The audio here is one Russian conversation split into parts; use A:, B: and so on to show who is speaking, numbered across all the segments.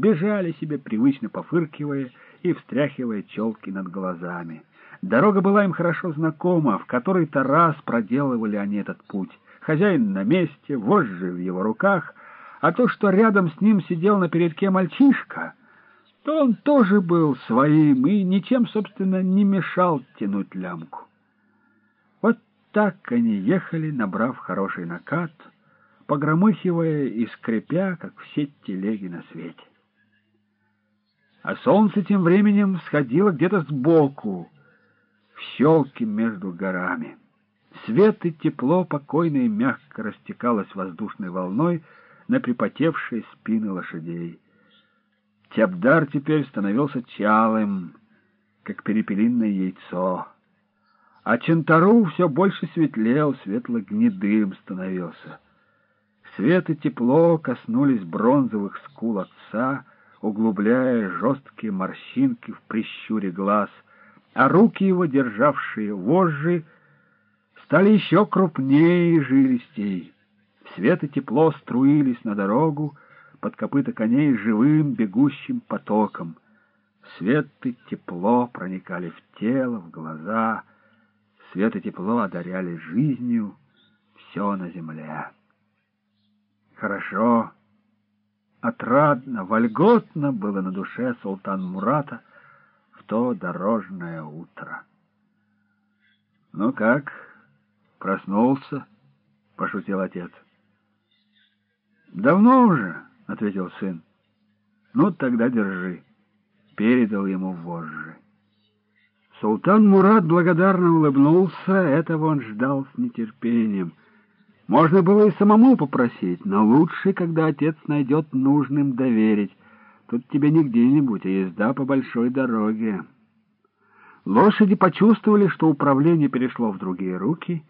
A: бежали себе, привычно пофыркивая и встряхивая челки над глазами. Дорога была им хорошо знакома, в который-то раз проделывали они этот путь. Хозяин на месте, вожжи в его руках, а то, что рядом с ним сидел на передке мальчишка, то он тоже был своим и ничем, собственно, не мешал тянуть лямку. Вот так они ехали, набрав хороший накат, погромыхивая и скрипя, как все телеги на свете. А солнце тем временем сходило где-то сбоку, в щелке между горами. Свет и тепло покойно и мягко растекалось воздушной волной на припотевшие спины лошадей. Тябдар теперь становился чалым, как перепелиное яйцо, а Чентару все больше светлел, светло-гнедым становился. Свет и тепло коснулись бронзовых скул отца, углубляя жесткие морщинки в прищуре глаз, а руки его, державшие вожжи, стали еще крупнее и жилистей. Свет и тепло струились на дорогу под копыта коней живым бегущим потоком. Свет и тепло проникали в тело, в глаза. Свет и тепло одаряли жизнью все на земле. Хорошо, отрадно, вольготно было на душе султан Мурата в то дорожное утро. «Ну как, проснулся?» — пошутил отец. «Давно уже», — ответил сын. «Ну, тогда держи». Передал ему вожжи. Султан Мурат благодарно улыбнулся, этого он ждал с нетерпением. Можно было и самому попросить, но лучше, когда отец найдет нужным доверить. Тут тебе не где-нибудь, а езда по большой дороге. Лошади почувствовали, что управление перешло в другие руки,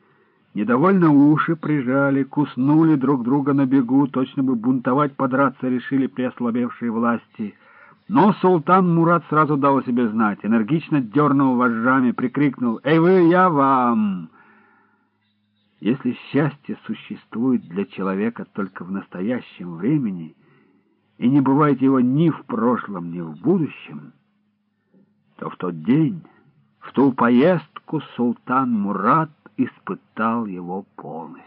A: недовольно уши прижали, куснули друг друга на бегу, точно бы бунтовать, подраться решили при ослабевшей власти. Но султан Мурат сразу дал о себе знать, энергично дернул вожжами, прикрикнул «Эй вы, я вам!» Если счастье существует для человека только в настоящем времени и не бывает его ни в прошлом, ни в будущем, то в тот день, в ту поездку султан Мурат испытал его полностью.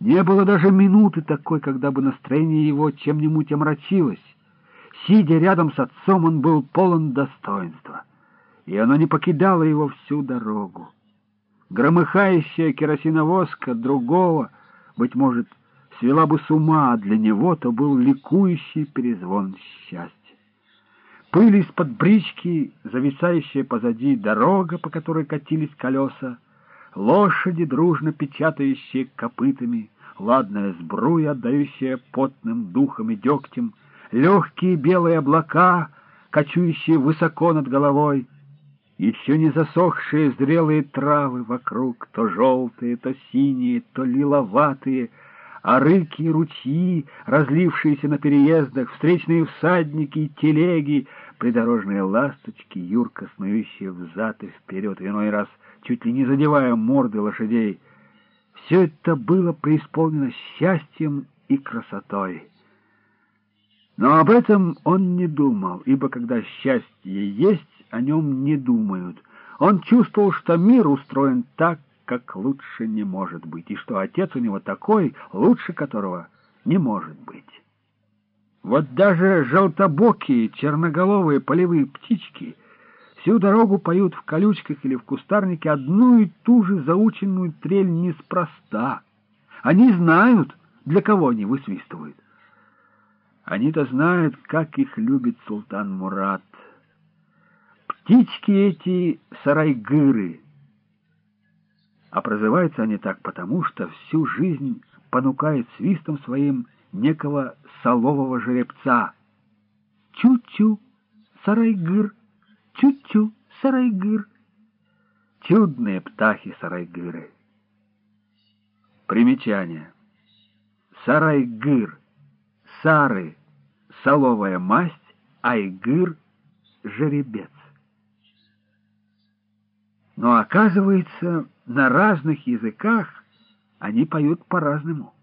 A: Не было даже минуты такой, когда бы настроение его чем-нибудь омрачилось. Сидя рядом с отцом, он был полон достоинства, и оно не покидало его всю дорогу громыхающая керосиновозка другого, быть может, свела бы с ума, а для него то был ликующий перезвон счастья. Пыль из-под брички, зависающая позади дорога, по которой катились колеса, лошади, дружно печатающие копытами, ладная сбруя, отдающая потным духом и дегтем, легкие белые облака, кочующие высоко над головой — еще не засохшие зрелые травы вокруг, то желтые, то синие, то лиловатые, а рыки и ручьи, разлившиеся на переездах, встречные всадники и телеги, придорожные ласточки, юрко снующие взад и вперед, иной раз чуть ли не задевая морды лошадей. Все это было преисполнено счастьем и красотой. Но об этом он не думал, ибо когда счастье есть, о нем не думают. Он чувствовал, что мир устроен так, как лучше не может быть, и что отец у него такой, лучше которого не может быть. Вот даже желтобокие, черноголовые полевые птички всю дорогу поют в колючках или в кустарнике одну и ту же заученную трель неспроста. Они знают, для кого они высвистывают. Они-то знают, как их любит султан Мурат. Птички эти сарайгыры. А прозываются они так потому, что всю жизнь понукает свистом своим некого солового жеребца. Чу-чу, сарайгыр, чу-чу, сарайгыр. Чудные птахи-сарайгыры. Примечание. Сарайгыр, сары, соловая масть, айгыр, жеребец. Но, оказывается, на разных языках они поют по-разному.